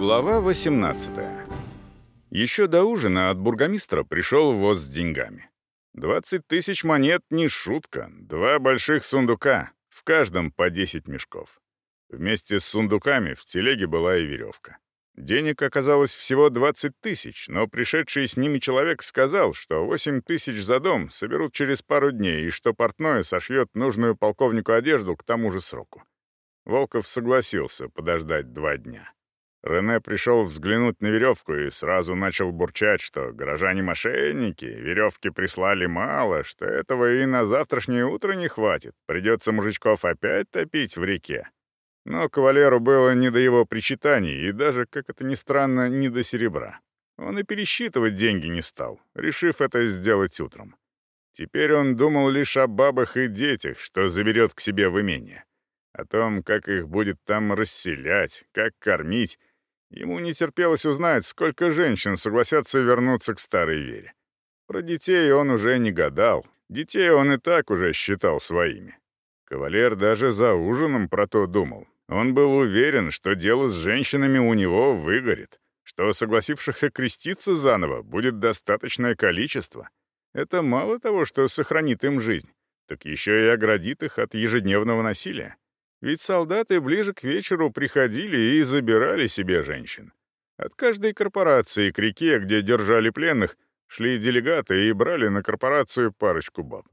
Глава 18. Еще до ужина от бургомистра пришел ввоз с деньгами. 20 тысяч монет — не шутка, два больших сундука, в каждом по 10 мешков. Вместе с сундуками в телеге была и веревка. Денег оказалось всего 20 тысяч, но пришедший с ними человек сказал, что 8 тысяч за дом соберут через пару дней и что портное сошьет нужную полковнику одежду к тому же сроку. Волков согласился подождать два дня. Рене пришел взглянуть на веревку и сразу начал бурчать, что горожане-мошенники, веревки прислали мало, что этого и на завтрашнее утро не хватит, придется мужичков опять топить в реке. Но кавалеру было не до его причитаний и даже, как это ни странно, не до серебра. Он и пересчитывать деньги не стал, решив это сделать утром. Теперь он думал лишь о бабах и детях, что заберет к себе в имение. О том, как их будет там расселять, как кормить, Ему не терпелось узнать, сколько женщин согласятся вернуться к старой вере. Про детей он уже не гадал. Детей он и так уже считал своими. Кавалер даже за ужином про то думал. Он был уверен, что дело с женщинами у него выгорит, что согласившихся креститься заново будет достаточное количество. Это мало того, что сохранит им жизнь, так еще и оградит их от ежедневного насилия. Ведь солдаты ближе к вечеру приходили и забирали себе женщин. От каждой корпорации к реке, где держали пленных, шли делегаты и брали на корпорацию парочку баб.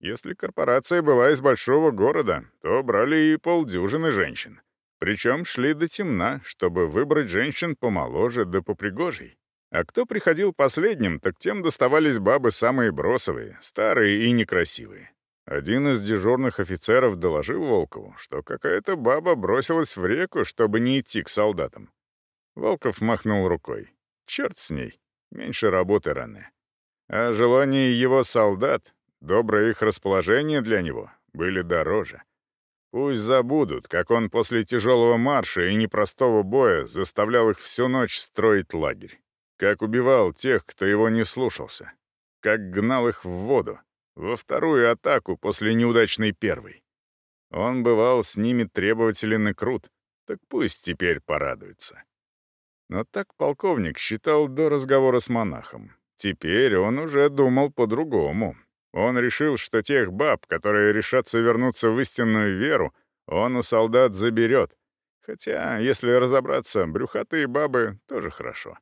Если корпорация была из большого города, то брали и полдюжины женщин. Причем шли до темна, чтобы выбрать женщин помоложе да попригожей. А кто приходил последним, так тем доставались бабы самые бросовые, старые и некрасивые. Один из дежурных офицеров доложил Волкову, что какая-то баба бросилась в реку, чтобы не идти к солдатам. Волков махнул рукой. Черт с ней, меньше работы раны. А желание его солдат, доброе их расположение для него, были дороже. Пусть забудут, как он после тяжелого марша и непростого боя заставлял их всю ночь строить лагерь. Как убивал тех, кто его не слушался. Как гнал их в воду во вторую атаку после неудачной первой. Он бывал с ними требователен и крут, так пусть теперь порадуется. Но так полковник считал до разговора с монахом. Теперь он уже думал по-другому. Он решил, что тех баб, которые решатся вернуться в истинную веру, он у солдат заберет. Хотя, если разобраться, брюхатые бабы тоже хорошо.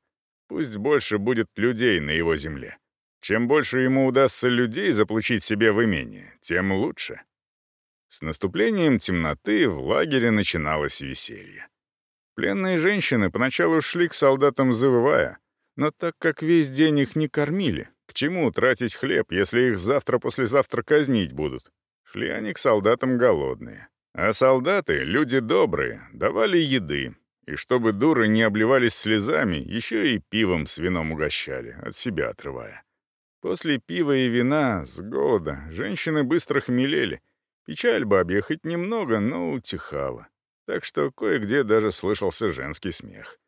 Пусть больше будет людей на его земле. Чем больше ему удастся людей заполучить себе в имение, тем лучше. С наступлением темноты в лагере начиналось веселье. Пленные женщины поначалу шли к солдатам завывая, но так как весь день их не кормили, к чему тратить хлеб, если их завтра-послезавтра казнить будут? Шли они к солдатам голодные. А солдаты, люди добрые, давали еды, и чтобы дуры не обливались слезами, еще и пивом с вином угощали, от себя отрывая. После пива и вина, с голода, женщины быстро хмелели. Печаль бабья хоть немного, но утихала. Так что кое-где даже слышался женский смех.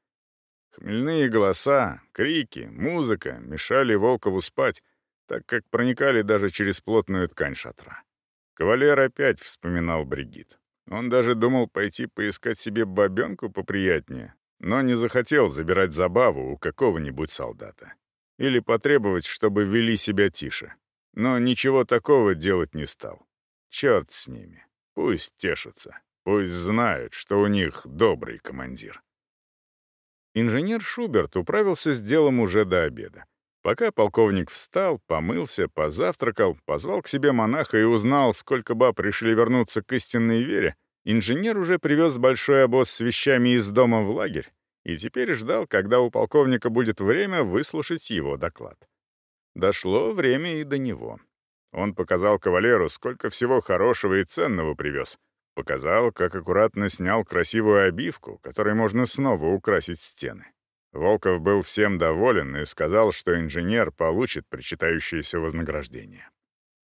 Хмельные голоса, крики, музыка мешали Волкову спать, так как проникали даже через плотную ткань шатра. Кавалер опять вспоминал Бригит. Он даже думал пойти поискать себе бабенку поприятнее, но не захотел забирать забаву у какого-нибудь солдата или потребовать, чтобы вели себя тише. Но ничего такого делать не стал. Черт с ними. Пусть тешатся. Пусть знают, что у них добрый командир. Инженер Шуберт управился с делом уже до обеда. Пока полковник встал, помылся, позавтракал, позвал к себе монаха и узнал, сколько баб решили вернуться к истинной вере, инженер уже привез большой обоз с вещами из дома в лагерь и теперь ждал, когда у полковника будет время выслушать его доклад. Дошло время и до него. Он показал кавалеру, сколько всего хорошего и ценного привез. Показал, как аккуратно снял красивую обивку, которой можно снова украсить стены. Волков был всем доволен и сказал, что инженер получит причитающееся вознаграждение.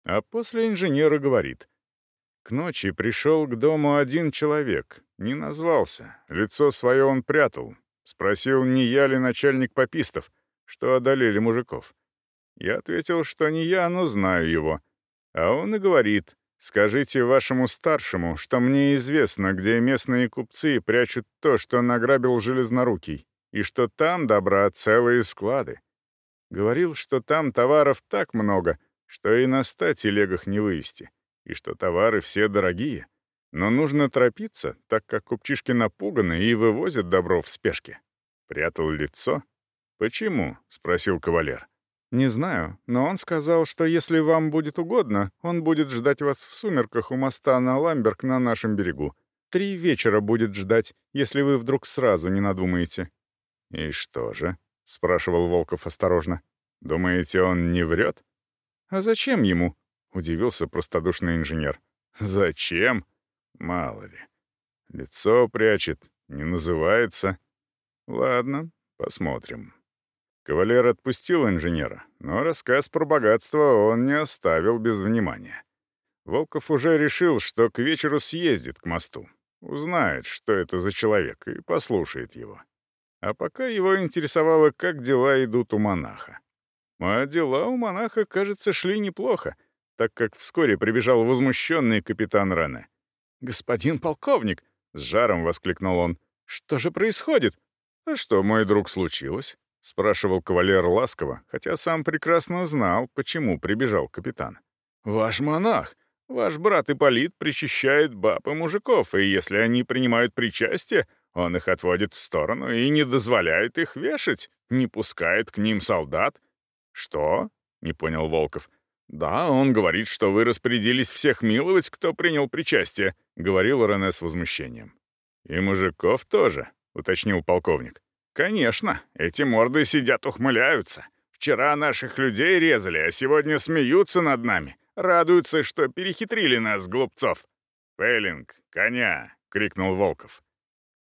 А после инженера говорит. К ночи пришел к дому один человек, не назвался, лицо свое он прятал, Спросил, не я ли начальник попистов, что одолели мужиков. Я ответил, что не я, но знаю его. А он и говорит, скажите вашему старшему, что мне известно, где местные купцы прячут то, что награбил Железнорукий, и что там добра целые склады. Говорил, что там товаров так много, что и на ста телегах не вывести, и что товары все дорогие но нужно торопиться, так как купчишки напуганы и вывозят добро в спешке. Прятал лицо? «Почему?» — спросил кавалер. «Не знаю, но он сказал, что если вам будет угодно, он будет ждать вас в сумерках у моста на Ламберг на нашем берегу. Три вечера будет ждать, если вы вдруг сразу не надумаете». «И что же?» — спрашивал Волков осторожно. «Думаете, он не врет?» «А зачем ему?» — удивился простодушный инженер. «Зачем?» мало ли. Лицо прячет, не называется. Ладно, посмотрим. Кавалер отпустил инженера, но рассказ про богатство он не оставил без внимания. Волков уже решил, что к вечеру съездит к мосту, узнает, что это за человек, и послушает его. А пока его интересовало, как дела идут у монаха. А дела у монаха, кажется, шли неплохо, так как вскоре прибежал возмущенный капитан Рене господин полковник!» — с жаром воскликнул он. «Что же происходит?» «А что, мой друг, случилось?» — спрашивал кавалер ласково, хотя сам прекрасно знал, почему прибежал капитан. «Ваш монах! Ваш брат Ипполит причащает баб и мужиков, и если они принимают причастие, он их отводит в сторону и не дозволяет их вешать, не пускает к ним солдат». «Что?» — не понял Волков. — «Да, он говорит, что вы распорядились всех миловать, кто принял причастие», — говорил Рене с возмущением. «И мужиков тоже», — уточнил полковник. «Конечно, эти морды сидят ухмыляются. Вчера наших людей резали, а сегодня смеются над нами. Радуются, что перехитрили нас, глупцов». «Пеллинг, коня!» — крикнул Волков.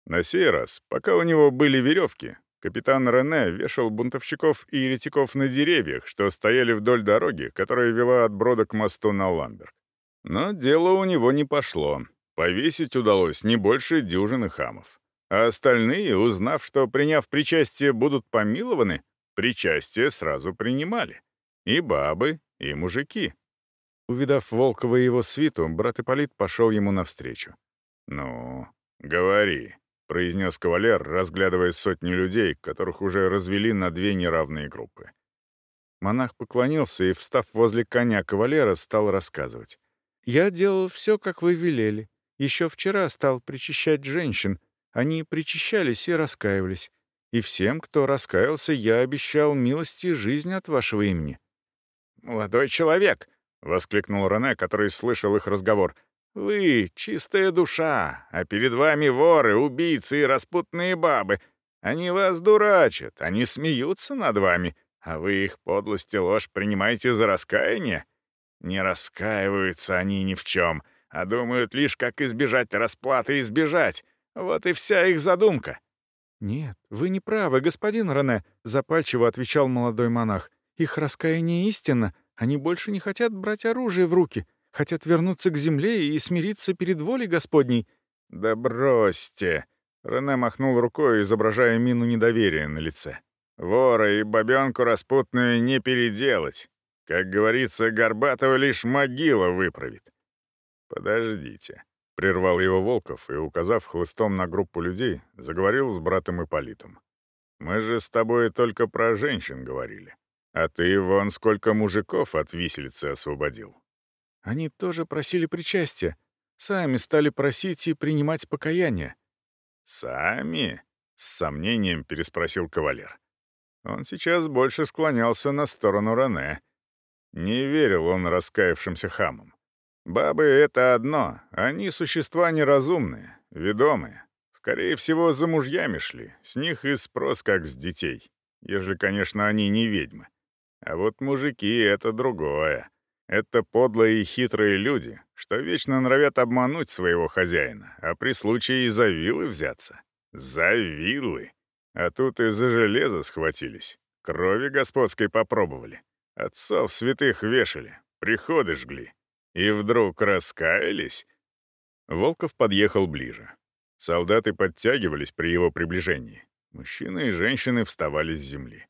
На сей раз, пока у него были веревки, Капитан Рене вешал бунтовщиков и еретиков на деревьях, что стояли вдоль дороги, которая вела от Брода к мосту на Ламберг. Но дело у него не пошло. Повесить удалось не больше дюжины хамов. А остальные, узнав, что, приняв причастие, будут помилованы, причастие сразу принимали. И бабы, и мужики. Увидав Волкова и его свиту, брат Ипполит пошел ему навстречу. «Ну, говори», произнес кавалер, разглядывая сотни людей, которых уже развели на две неравные группы. Монах поклонился и, встав возле коня кавалера, стал рассказывать. «Я делал все, как вы велели. Еще вчера стал причащать женщин. Они причащались и раскаивались. И всем, кто раскаялся, я обещал милости и жизнь от вашего имени». «Молодой человек!» — воскликнул Рене, который слышал их разговор — вы — чистая душа, а перед вами воры, убийцы и распутные бабы. Они вас дурачат, они смеются над вами, а вы их подлость и ложь принимаете за раскаяние? Не раскаиваются они ни в чем, а думают лишь, как избежать расплаты и избежать. Вот и вся их задумка». «Нет, вы не правы, господин Рене», — запальчиво отвечал молодой монах. «Их раскаяние истинно. Они больше не хотят брать оружие в руки хотят вернуться к земле и смириться перед волей Господней». «Да бросьте!» — Рене махнул рукой, изображая мину недоверия на лице. «Вора и бабенку распутную не переделать. Как говорится, Горбатова лишь могила выправит». «Подождите», — прервал его Волков и, указав хлыстом на группу людей, заговорил с братом Ипполитом. «Мы же с тобой только про женщин говорили. А ты вон сколько мужиков от виселицы освободил. Они тоже просили причастия. Сами стали просить и принимать покаяние. «Сами?» — с сомнением переспросил кавалер. Он сейчас больше склонялся на сторону Рене. Не верил он раскаявшимся хамам. Бабы — это одно, они существа неразумные, ведомые. Скорее всего, за мужьями шли, с них и спрос как с детей, ежели, конечно, они не ведьмы. А вот мужики — это другое. Это подлые и хитрые люди, что вечно норовят обмануть своего хозяина, а при случае и за вилы взяться. За вилы! А тут и за железо схватились. Крови господской попробовали. Отцов святых вешали, приходы жгли. И вдруг раскаялись? Волков подъехал ближе. Солдаты подтягивались при его приближении. Мужчины и женщины вставали с земли.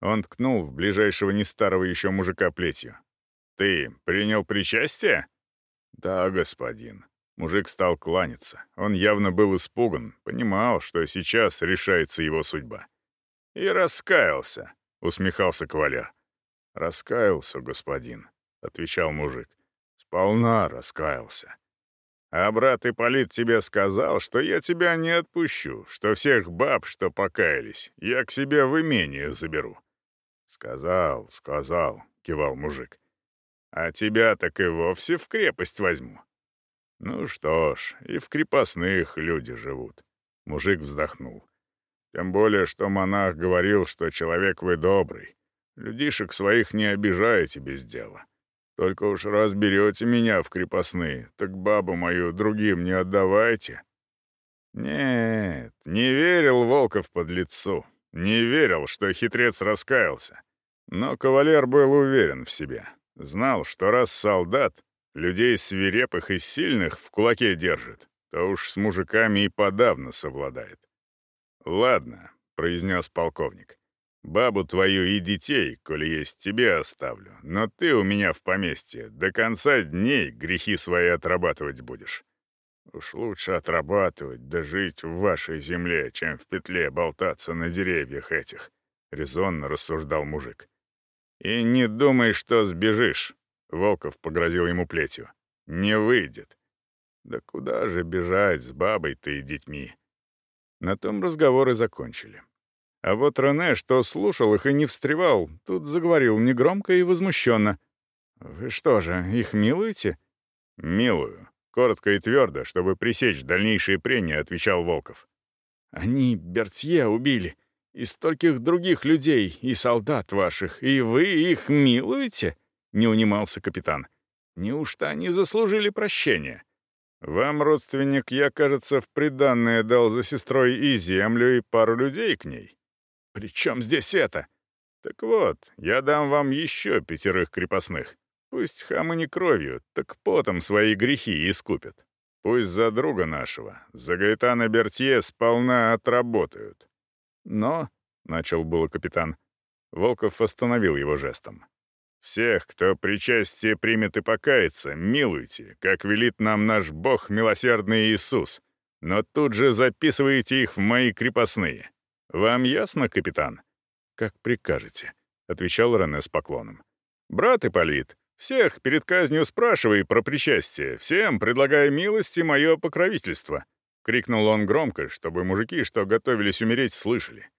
Он ткнул в ближайшего не старого еще мужика плетью. Ты принял причастие? Да, господин. Мужик стал кланяться. Он явно был испуган, понимал, что сейчас решается его судьба. И раскаялся, усмехался кавалер. Раскаялся, господин, отвечал мужик. Сполна раскаялся. А брат Ипполит тебе сказал, что я тебя не отпущу, что всех баб, что покаялись, я к себе в имение заберу. Сказал, сказал, кивал мужик а тебя так и вовсе в крепость возьму». «Ну что ж, и в крепостных люди живут», — мужик вздохнул. «Тем более, что монах говорил, что человек вы добрый. Людишек своих не обижаете без дела. Только уж раз берете меня в крепостные, так бабу мою другим не отдавайте». «Нет, не верил Волков под лицо, не верил, что хитрец раскаялся. Но кавалер был уверен в себе, знал, что раз солдат людей свирепых и сильных в кулаке держит, то уж с мужиками и подавно совладает. «Ладно», — произнес полковник, — «бабу твою и детей, коли есть, тебе оставлю, но ты у меня в поместье, до конца дней грехи свои отрабатывать будешь». Уж лучше отрабатывать да жить в вашей земле, чем в петле болтаться на деревьях этих», — резонно рассуждал мужик. «И не думай, что сбежишь», — Волков погрозил ему плетью. «Не выйдет». «Да куда же бежать с бабой-то и детьми?» На том разговоры закончили. А вот Рене, что слушал их и не встревал, тут заговорил негромко и возмущенно. «Вы что же, их милуете?» «Милую», — коротко и твердо, чтобы пресечь дальнейшие прения, отвечал Волков. «Они Бертье убили», и стольких других людей, и солдат ваших, и вы их милуете?» — не унимался капитан. «Неужто они заслужили прощения?» «Вам, родственник, я, кажется, в приданное дал за сестрой и землю, и пару людей к ней». «При чем здесь это?» «Так вот, я дам вам еще пятерых крепостных. Пусть хамы не кровью, так потом свои грехи искупят. Пусть за друга нашего, за Гайтана Бертье, сполна отработают. Но, — начал было капитан, — Волков остановил его жестом. «Всех, кто причастие примет и покается, милуйте, как велит нам наш Бог, милосердный Иисус, но тут же записывайте их в мои крепостные. Вам ясно, капитан?» «Как прикажете», — отвечал Рене с поклоном. «Брат Ипполит, всех перед казнью спрашивай про причастие, всем предлагай милости мое покровительство крикнул он громко, чтобы мужики, что готовились умереть, слышали.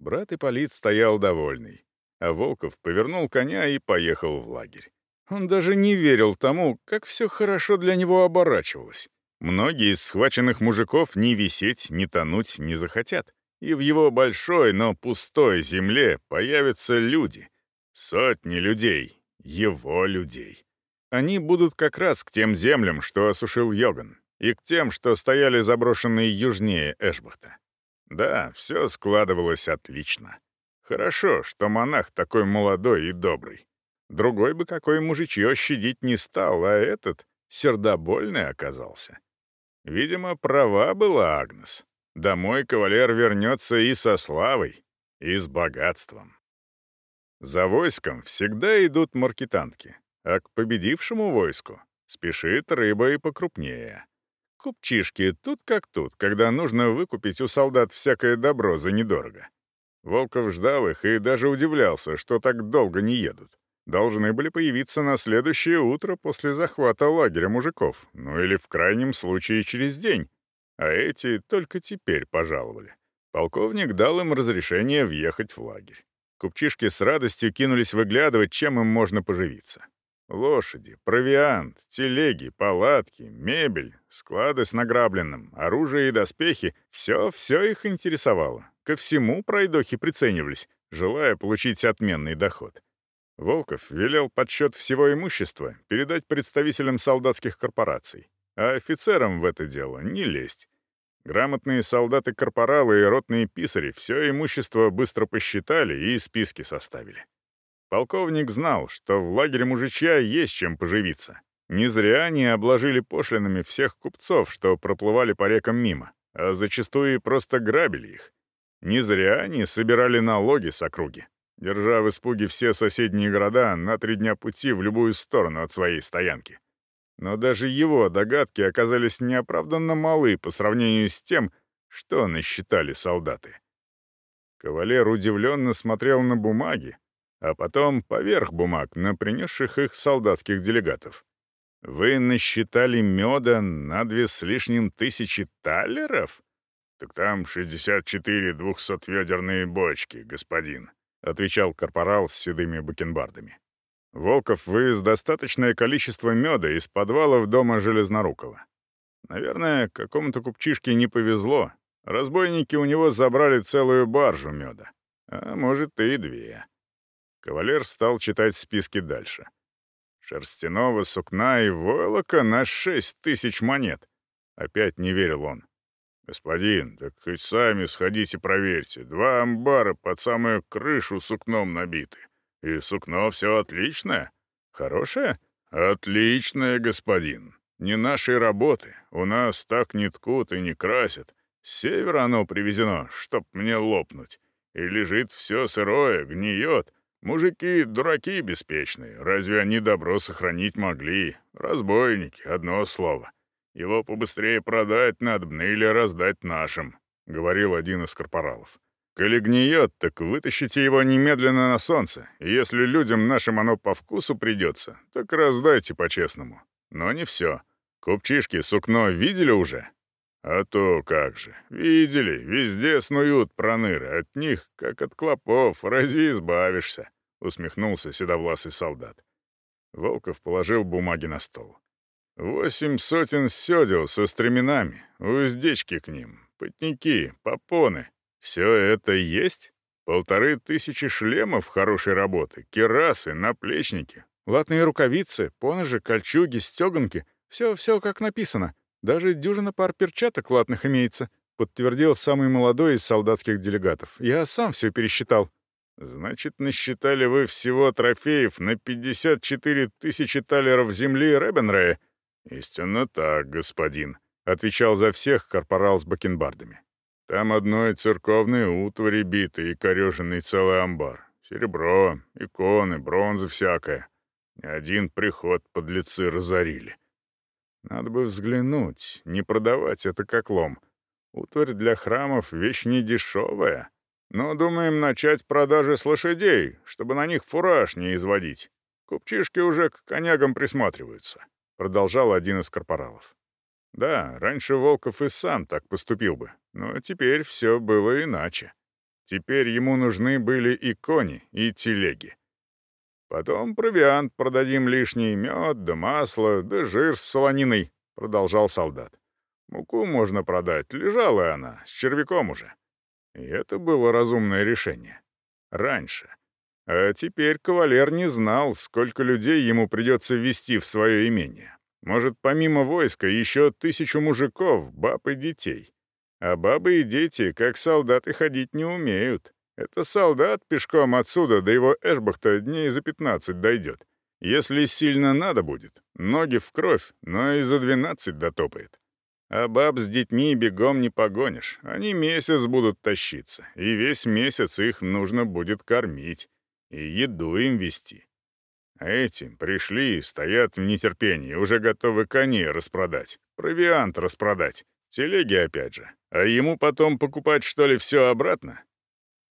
Брат и Полит стоял довольный, а Волков повернул коня и поехал в лагерь. Он даже не верил тому, как все хорошо для него оборачивалось. Многие из схваченных мужиков ни висеть, ни тонуть не захотят. И в его большой, но пустой земле появятся люди. Сотни людей. Его людей. Они будут как раз к тем землям, что осушил Йоган. и к тем, что стояли заброшенные южнее Эшбахта. Да, все складывалось отлично. Хорошо, что монах такой молодой и добрый. Другой бы какой мужичье щадить не стал, а этот сердобольный оказался. Видимо, права была Агнес. Домой кавалер вернется и со славой, и с богатством. За войском всегда идут маркетантки, а к победившему войску спешит рыба и Купчишки тут как тут, когда нужно выкупить у солдат всякое добро за недорого. Волков ждал их и даже удивлялся, что так долго не едут. Должны были появиться на следующее утро после захвата лагеря мужиков, ну или в крайнем случае через день. А эти только теперь пожаловали. Полковник дал им разрешение въехать в лагерь. Купчишки с радостью кинулись выглядывать, чем им можно поживиться. Лошади, провиант, телеги, палатки, мебель, склады с награбленным, оружие и доспехи — все-все их интересовало. Ко всему пройдохи приценивались, желая получить отменный доход. Волков велел подсчет всего имущества передать представителям солдатских корпораций, а офицерам в это дело не лезть. Грамотные солдаты-корпоралы и ротные писари все имущество быстро посчитали и списки составили. Полковник знал, что в лагере мужичья есть чем поживиться. Не зря они обложили пошлинами всех купцов, что проплывали по рекам мимо, а зачастую и просто грабили их. Не зря они собирали налоги с округи, держа в испуге все соседние города на три дня пути в любую сторону от своей стоянки. Но даже его догадки оказались неоправданно малы по сравнению с тем, что насчитали солдаты. Кавалер удивленно смотрел на бумаги, а потом поверх бумаг на принесших их солдатских делегатов. Вы насчитали меда на две с лишним тысячи талеров? Так там 64 двухсотведерные бочки, господин, отвечал корпорал с седыми бакенбардами. Волков вывез достаточное количество меда из подвалов дома Железнорукова. Наверное, какому-то купчишке не повезло. Разбойники у него забрали целую баржу меда. А может, и две. Кавалер стал читать списки дальше. Шерстяного сукна и войлока на шесть тысяч монет. Опять не верил он. «Господин, так хоть сами сходите проверьте. Два амбара под самую крышу сукном набиты. И сукно все отличное. Хорошее? Отличное, господин. Не нашей работы. У нас так не ткут и не красят. С севера оно привезено, чтоб мне лопнуть. И лежит все сырое, гниет. Мужики — дураки беспечные. Разве они добро сохранить могли? Разбойники, одно слово. Его побыстрее продать надо или раздать нашим», — говорил один из корпоралов. «Коли гниет, так вытащите его немедленно на солнце. и Если людям нашим оно по вкусу придется, так раздайте по-честному. Но не все. Купчишки сукно видели уже? А то как же. Видели, везде снуют проныры. От них, как от клопов, разве избавишься?» — усмехнулся седовласый солдат. Волков положил бумаги на стол. «Восемь сотен сёдел со стременами, уздечки к ним, потники, попоны. Все это есть? Полторы тысячи шлемов хорошей работы, керасы, наплечники, латные рукавицы, поножи, кольчуги, стёганки. Все-все как написано. Даже дюжина пар перчаток латных имеется», — подтвердил самый молодой из солдатских делегатов. «Я сам все пересчитал». «Значит, насчитали вы всего трофеев на 54 тысячи талеров земли Ребенрея?» «Истинно так, господин», — отвечал за всех корпорал с бакенбардами. «Там одной церковной утвари биты и корёженный целый амбар. Серебро, иконы, бронза всякая. Ни один приход подлецы разорили». Надо бы взглянуть, не продавать это как лом. Утварь для храмов — вещь не дешевая. Но думаем начать продажи с лошадей, чтобы на них фураж не изводить. Купчишки уже к конягам присматриваются», — продолжал один из корпоралов. Да, раньше Волков и сам так поступил бы, но теперь все было иначе. Теперь ему нужны были и кони, и телеги. Потом провиант продадим лишний, мед да масло, да жир с солониной», — продолжал солдат. «Муку можно продать, лежала она, с червяком уже». И это было разумное решение. Раньше. А теперь кавалер не знал, сколько людей ему придется ввести в свое имение. Может, помимо войска, еще тысячу мужиков, баб и детей. А бабы и дети, как солдаты, ходить не умеют. Это солдат пешком отсюда до его Эшбахта дней за 15 дойдет. Если сильно надо будет, ноги в кровь, но и за 12 дотопает. А баб с детьми бегом не погонишь. Они месяц будут тащиться, и весь месяц их нужно будет кормить и еду им вести. А эти пришли и стоят в нетерпении, уже готовы коней распродать, провиант распродать, телеги опять же. А ему потом покупать, что ли, все обратно?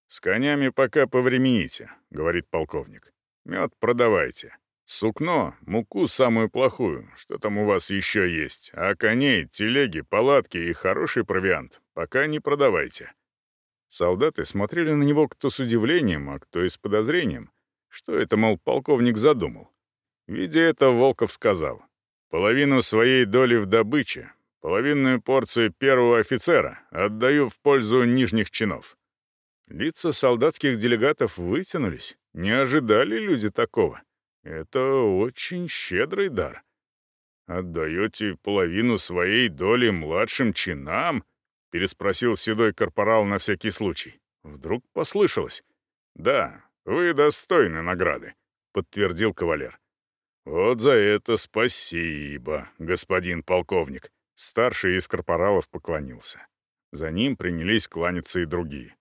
С конями пока повремените, говорит полковник. Мед продавайте. Сукно, муку самую плохую, что там у вас еще есть, а коней, телеги, палатки и хороший провиант пока не продавайте. Солдаты смотрели на него кто с удивлением, а кто и с подозрением. Что это, мол, полковник задумал? Видя это, Волков сказал. «Половину своей доли в добыче, половинную порцию первого офицера отдаю в пользу нижних чинов. Лица солдатских делегатов вытянулись. Не ожидали люди такого. Это очень щедрый дар. «Отдаете половину своей доли младшим чинам?» — переспросил седой корпорал на всякий случай. Вдруг послышалось. «Да, вы достойны награды», — подтвердил кавалер. «Вот за это спасибо, господин полковник», — старший из корпоралов поклонился. За ним принялись кланяться и другие.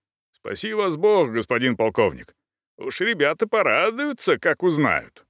Спасибо с Бог, господин полковник. Уж ребята порадуются, как узнают.